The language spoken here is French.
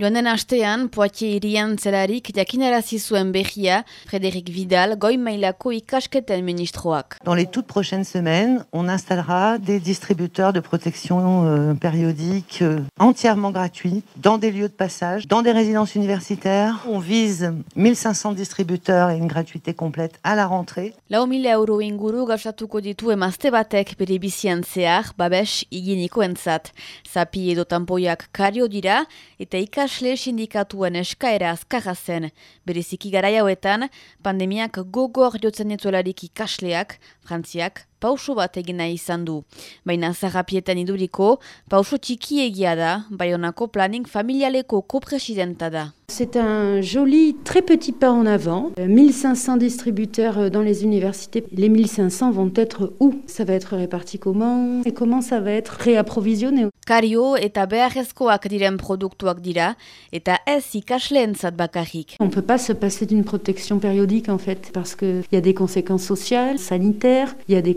Joan den astean, Poitier irian zelarik jakinarazi zuen behia, Frédéric Vidal, goi mailako ikasketen ministroak. Dans les toutes prochaines semaines, on installera des distributeurs de protection euh, périodique euh, entièrement gratuits dans des lieux de passage, dans des résidences universitaires. On vise 1500 distributeurs et une gratuité complète à la rentrée. Lau mila euro inguru gauzatuko ditu emazte batek bere bizian zehar, babes higieniko entzat. Zapi edo tampoiak kario dira, eta ikasle sindikatuen eskaera azkarra zen. Bereziki garai hauetan, pandemiak gogor jotzen dituelarik ikasleak, frantziak, pauso bat egina izan du. Baina zarrapietan iduriko, pauso txiki egia da, baionako planning familialeko kopresidenta da. C'est un joli, très petit pas en avant. 1500 distributeurs dans les universités. Les 1500 vont être où? Ça va être réparti comment? Et comment ça va être réapprovisionné? Kario eta beharrezkoak diren produktuak dira, eta ez ikasleentzat bakarrik. On ne peut pas se passer d'une protection périodique en fait, parce qu'il y a des conséquences sociales, sanitaires, il y a des